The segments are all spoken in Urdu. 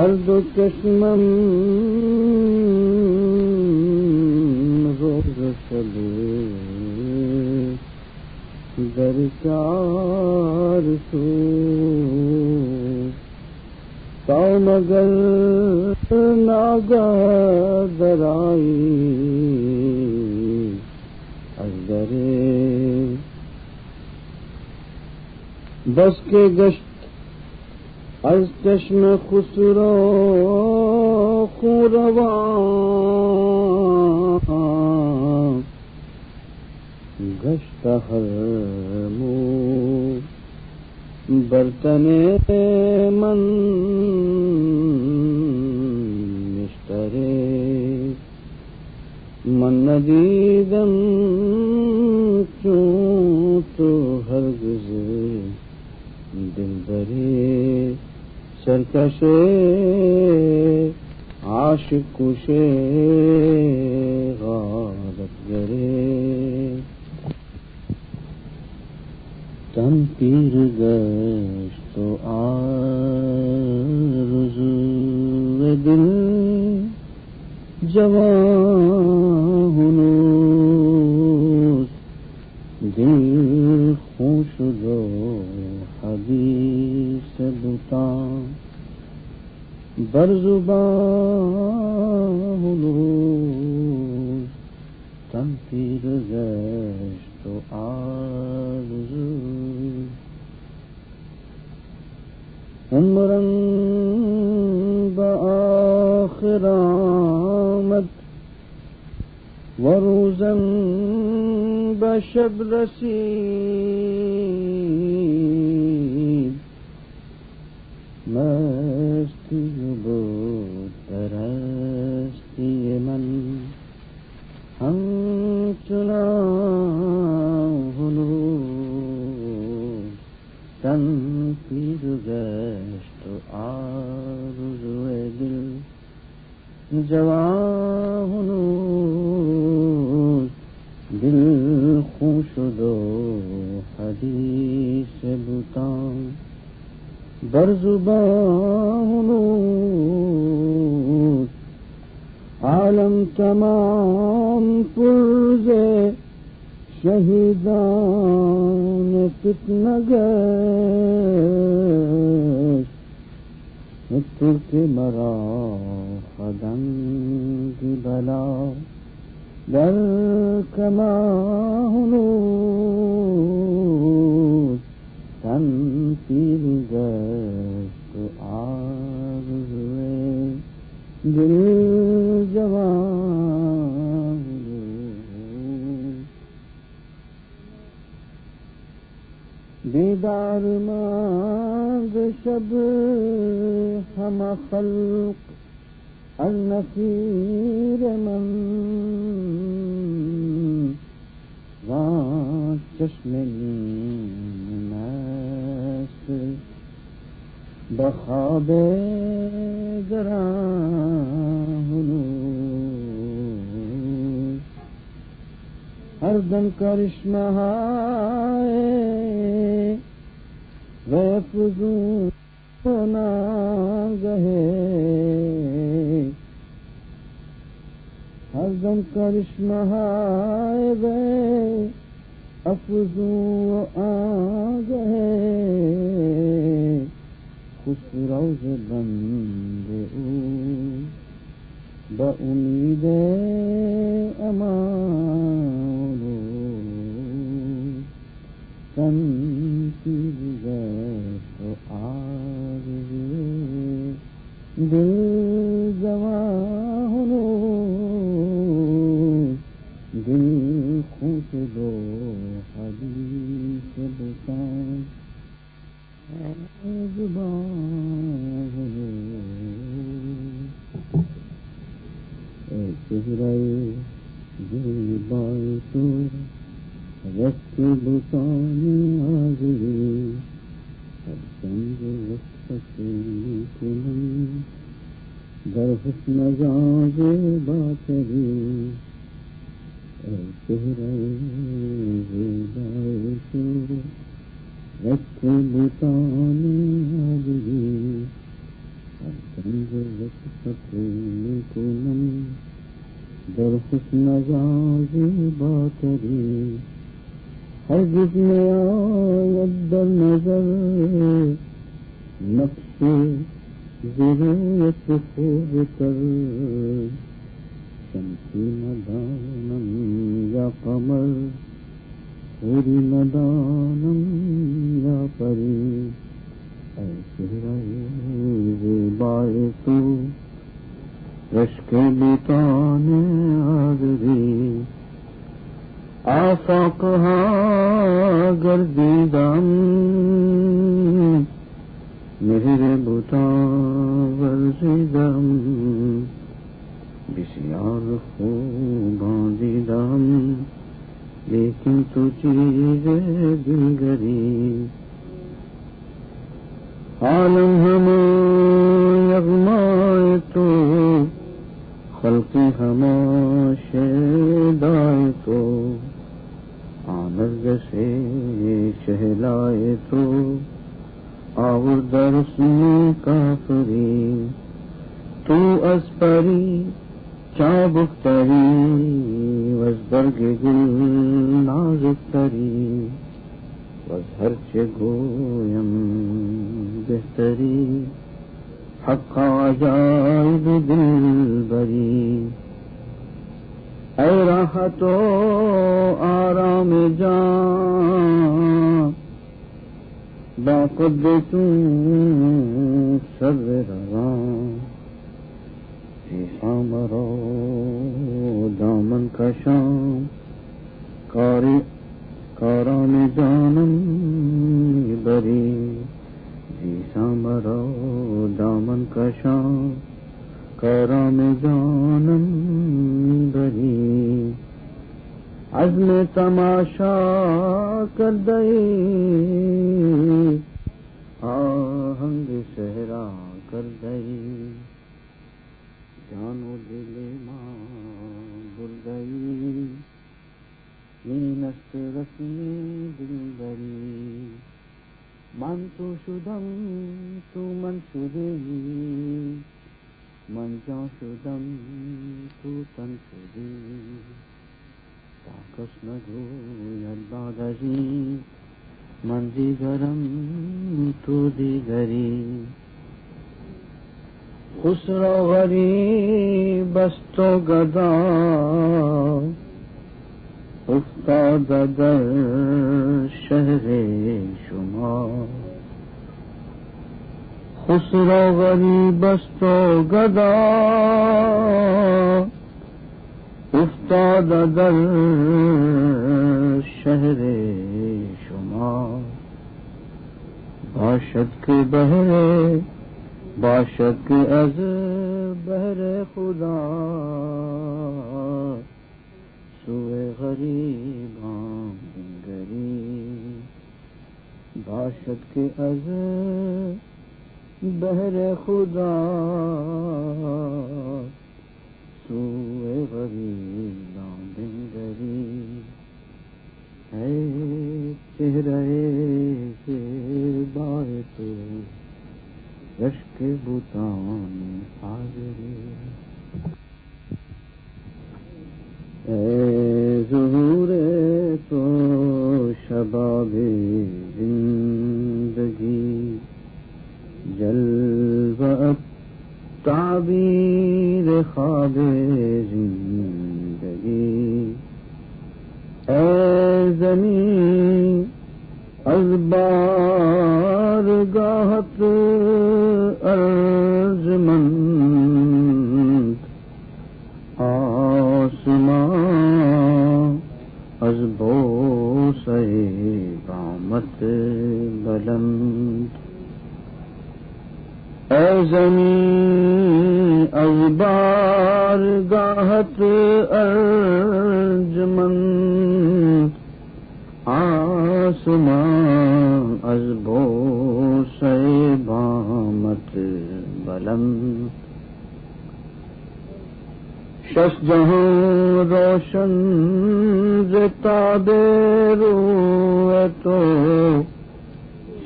ہر دو چشمن روز چلے درکار سو تو مگر ناگا درائی ازدرے بس کے گشت از چشم خسرو خوروا گشت ہر مو برتن من مشترے من ندیدم چون تو ہرگز دل برے سرکش عاشق سے غارت گرے تن پیر گش تو آرزو دل جوان دل خوش دو حدیث بتا برزبان تن پیر گشت تو آرزو عمرن بآخرامت وروزن بشب رسید۔ دو حدیث بتان برزبان عالم تمام پرز شہیدان کتن گئے کے مرا خدن کی بلا۔ در کما تن پیر دل دیدار مانگ شب ہم خلق النفیر من وان چشم نیمس بخواب گران ہر دم کرشمہ نا گہے ہر دم کرشمہ گئے افزو آ گئے خوش روز بند امید امان۔ کو نم۔ در حسن میرے بتا ورزیدم بسیار خوب دیدم لیکن تو چیز دلگری عالم ہم یغمائے تو، خلقی ہم شیدائے تو۔ آنر جیسے شہلائے تو۔ آور درس میں کافری تو اسپری چابختری وزبرگ گل نازک تری وزہر چ گویم بہتری۔ حق عجائب دل بری۔ اے راحت و آرام جان باقد تم سر رواں مرو دامن کا شام کاری کاران جانم بری جی مرو دامن کا شام کاران جانم بری عزم تماشا کر دئی آہنگ صحرا کر دئی جانو دل ماں بل گئی نست رسمی دل بری من تو شدم، تو من شدی من جا شدم، تو تن شدی کاکش نگو یادی من دیگرم تو دیگری خسرو غری بستو گدا افتاد در شہر شما خسرو غری بستو گدا افتاد در شہر شما باشد کے بہرے باشد از بہر خدا، سوئے غریب گری باشد کے از بہر خدا۔ سوئے غریب گری ہے چہرے سے بائے تو رشک بوتان حاضری اے ظہور تو شباب زندگی جلو تعبیر خواب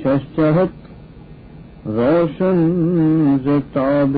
شش روشن زتاب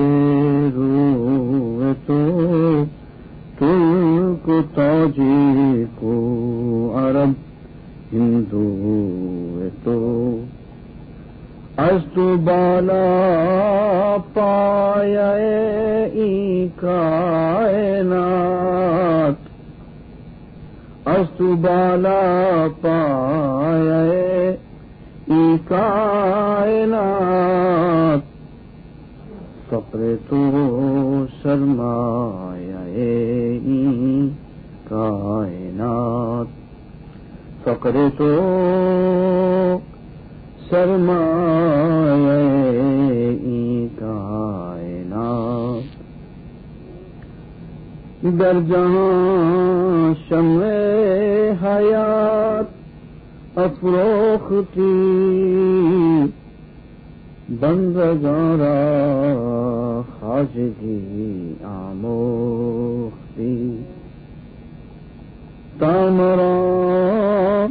در جہاں شمع حیات افروختی بند گارا خاجگی آموختی۔ تامرا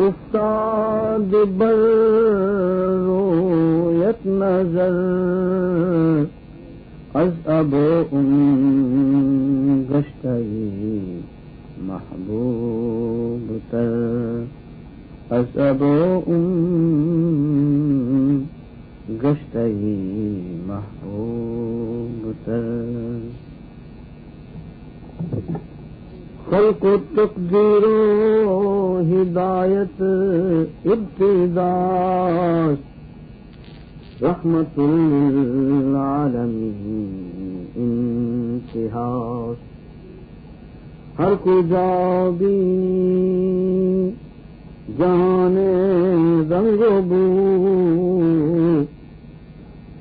استاد بر رویت نظر۔ از اب ان گشتئی محبوب تر از اب ان گشتئی محبوب تر خلق تقدیر و ہدایت ابتدا رحمت للعالمین انتہا ہر کو بھی جان رنگ بو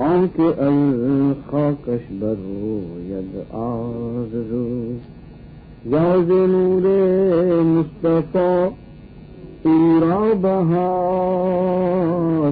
آنکھ الخاکش برو ید آرزو. یاز نور مصطفیٰ پورا بہار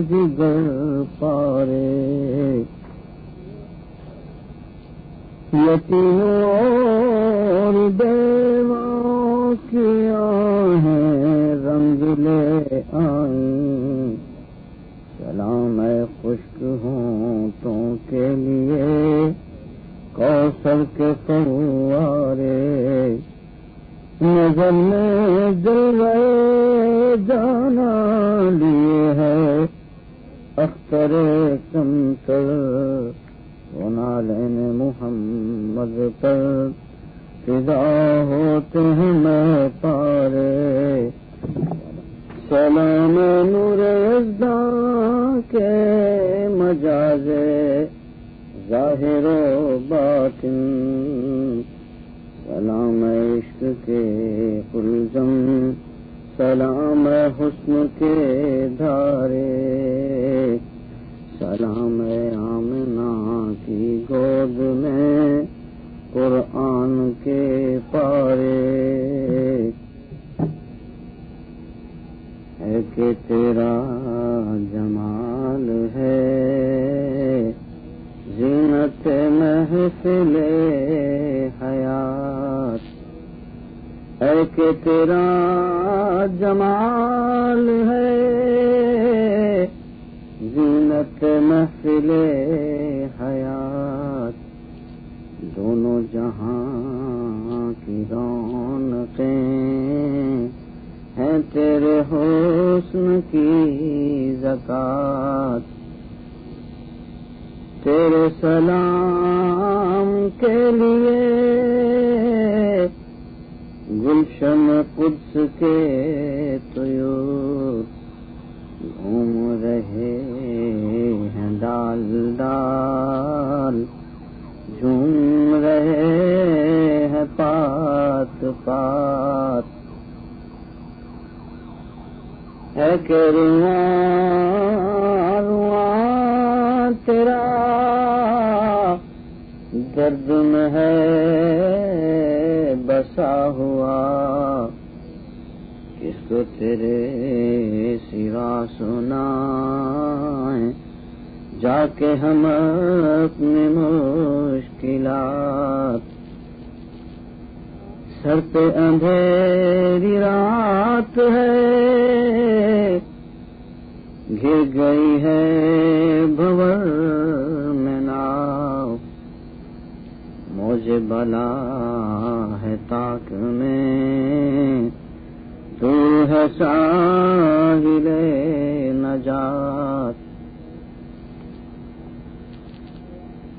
جگر پارے۔ یتیموں ظاہر و باطن، سلام عشق کے قلزم سلام حسن کے دھارے، سلام آمنا کی گود میں قرآن کے پارے۔ ہے کہ تیرا جمال محفل حیات۔ ہے کہ تیرا جمال ہے، زینت محفل حیات۔ دونوں جہاں کی رونقیں ہیں، تیرے حسن کی زکات۔ تیرے سلام کے لیے گلشن قدس کے طیور گھوم رہے ہیں ڈال ڈال جھوم رہے ہیں پات پات۔ ہے کہ تیرا درد میں ہے، بسا ہوا۔ کس کو تیرے سوا سنا جا کے ہم اپنی مشکلات۔ سر پہ اندھیری رات ہے گر گئی ہے بھور میں ناؤ مجھے بلا ہے تاک میں۔ تو ہے ساحل نجات۔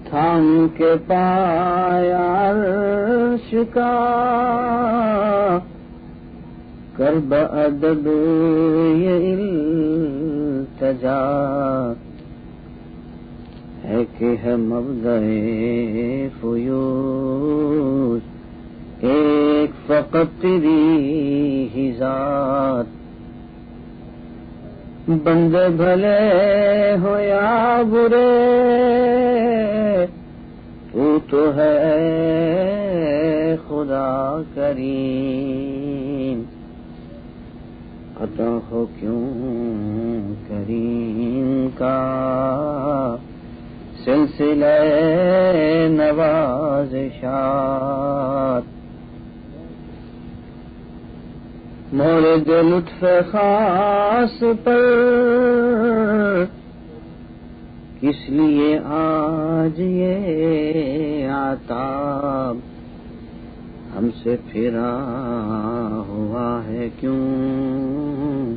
تھام کے پایا عرش کا۔ کرب ادب یہ التجا ہے کہ ہے مبدئے فیوز۔ ایک فقط تیری ہی ذات۔ بند بھلے ہو یا برے۔ تو تو ہے خدا کریم۔ عطا ہو کیوں؟ کریم کا سلسلہ نوازشات۔ مورد لطف خاص پر کس لیے آج یہ آتاب؟ ہم سے پھرا ہوا ہے کیوں؟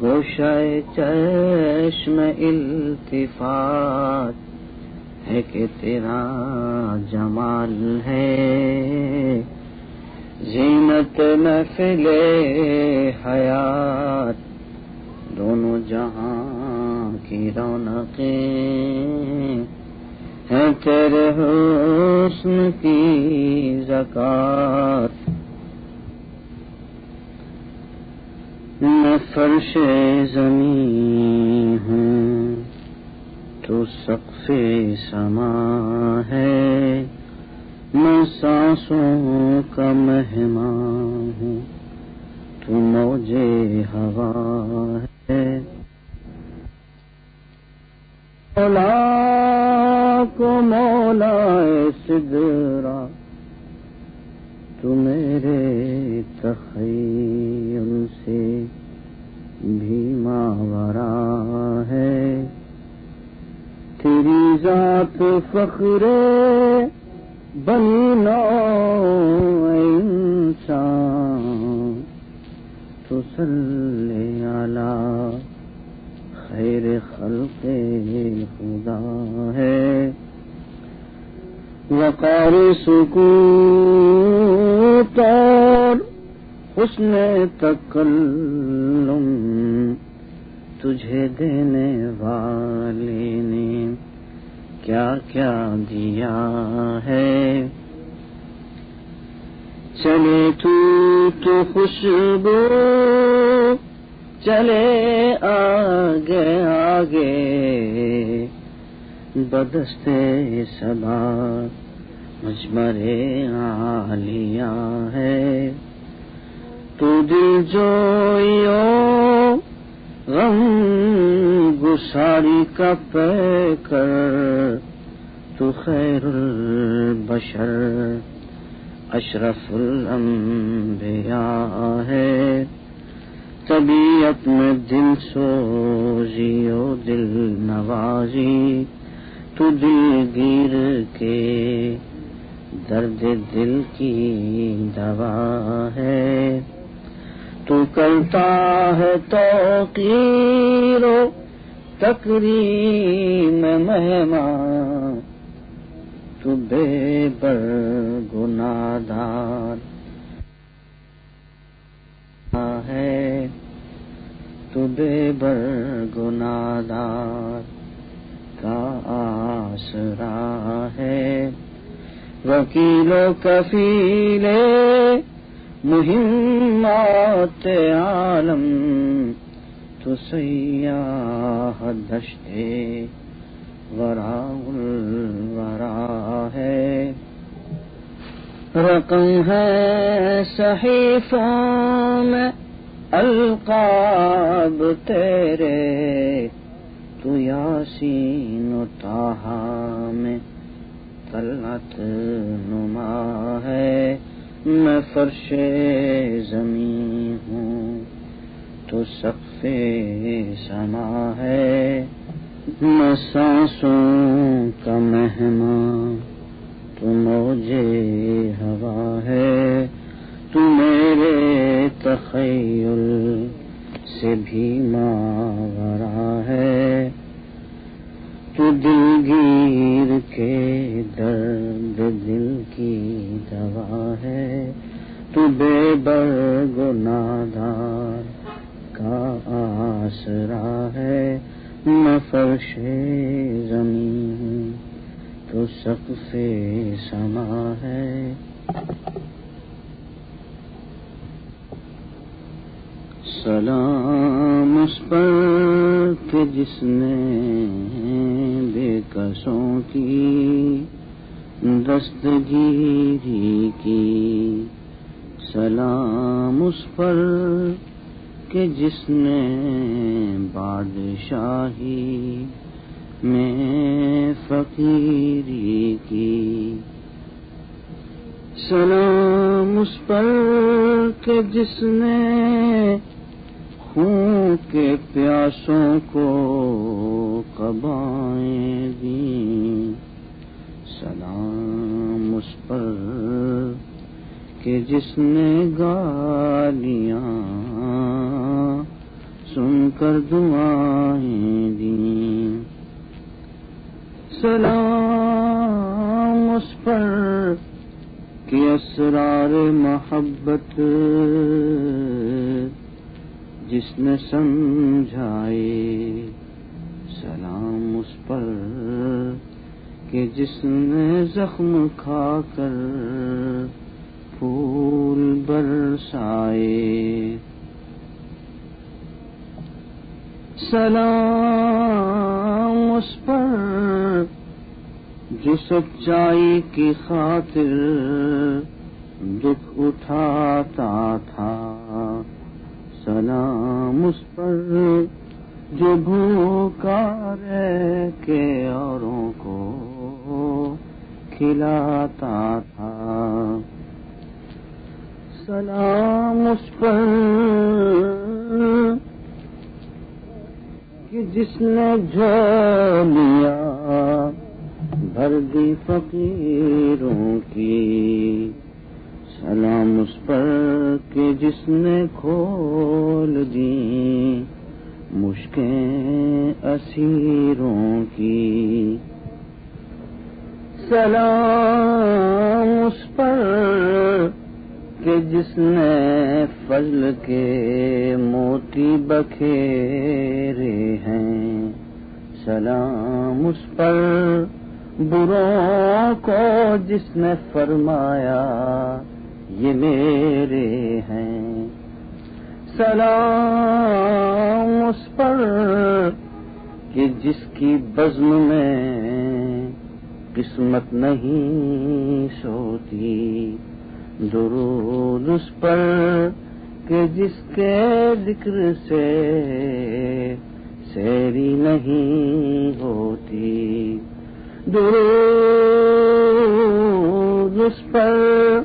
گوشہ چشم التفات ہے کہ تیرا جمال ہے۔ زینت محفل حیات دونوں جہاں کی رونقیں ہیں، تیرے حسن کی زکات میں فرش زمین ہوں تو سقف سما ہے۔ میں سانسوں کا مہمان ہوں، تو موجے ہوا ہے۔ مولا کو مولا سدرا۔ فخر بنی نو انسان، تو صلی علی خیر خلق خدا ہے۔ وقار سکوت اور حسن تکلم تجھے دینے والے نے۔ کیا کیا دیا ہے۔ چلے تو تو خوشبو، چلے آگے آگے۔ بدستے سدا مجمرے عالیہ ہے۔ تو دل جو غم گساری کا پے کر تو خیر البشر اشرف الانبیاء ہے۔ طبیعت میں دل سوزی و دل نوازی، تو دل گیر کے درد دل کی دوا ہے۔ تو کرتا ہے تو کیرو تقریم مہمان تو بے بر گنا دار ہے تو بے بر گنا دار کا آسرا ہے وکیل کفیلے مہمات عالم تو سیاح دشتے ورا الورا ہے۔ رقم ہے صحیفوں میں، القاب تیرے، تو یاسین و تاہا میں طلعت نما ہے۔ میں فرش زمین ہوں، تو سقف سما ہے۔ میں سانسوں کا مہمان تو موجے ہوا ہے۔ تو میرے تخیل سے بھی ماورا ہے۔ تو دل گیر کے درد دل کی دوا ہے۔ تو بے برگ نادار کا آسرا ہے۔ میں فرش زمین تو سقف سما ہے۔ سلام اس پر کہ جس نے بے کسوں کی، دستگیری کی۔ سلام اس پر کہ جس نے بادشاہی میں فقیری کی۔ سلام اس پر کہ جس نے خون کے پیاسوں کو قبائیں دی سلام اس پر کہ جس نے گالیاں سن کر دعائیں دی سلام اس پر کہ اسرار محبت جس نے سمجھائے سلام اس پر کہ جس نے زخم کھا کر پھول برسائے۔ سلام اس پر جو سچائی کی خاطر دکھ اٹھاتا تھا۔ سلام اس پر جو بھوکا رہ کے اوروں کو کھلاتا تھا۔ سلام اس پر کہ جس نے جھولیاں بھر دی فقیروں کی۔ سلام اس پر کہ جس نے کھول دی مشکیں اسیروں کی۔ سلام اس پر کہ جس نے فضل کے موتی بکھیرے ہیں۔ سلام اس پر بروں کو جس نے فرمایا یہ میرے ہیں۔ سلام اس پر کہ جس کی بزم میں قسمت نہیں سوتی۔ درود اس پر کہ جس کے ذکر سے سیری نہیں ہوتی۔ درود اس پر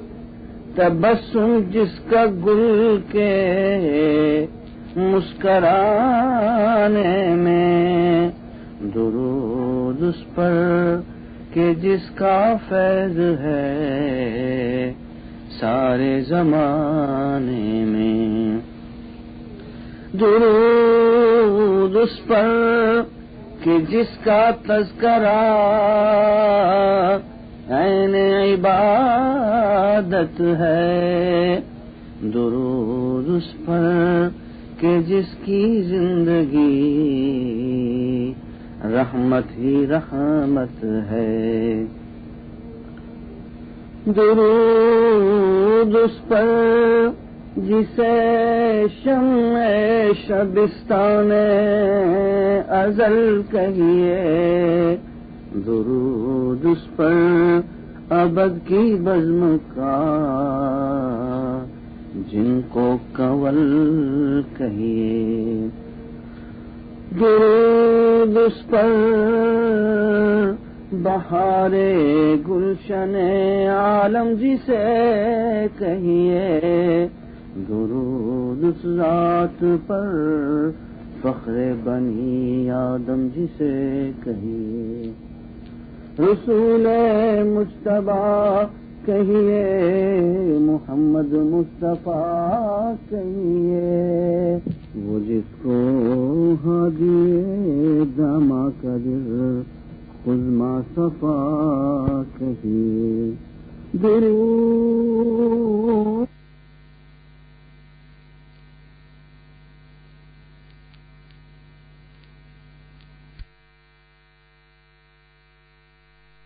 تبسم جس کا گل کے مسکرانے میں، درود اس پر کہ جس کا فیض ہے سارے زمانے میں۔ درود اس پر کہ جس کا تذکرہ عین عبادت ہے۔ درود اس پر کہ جس کی زندگی رحمت ہی رحمت ہے۔ درود اس پر جسے شم شبستان ازل کہیے۔ درود اس پر ابد کی بزم کا۔ جن کو کول کہیے، درود اس پر۔ بہار گلشن عالم جی جسے کہیے، درود اس ذات پر۔ فخر بنی آدم جی جسے کہیے۔ رسول مشتبہ کہیے، محمد مصطفیٰ کہیے، وہ جس کو ہادیے داما کر خزما صفا کہیے۔ دل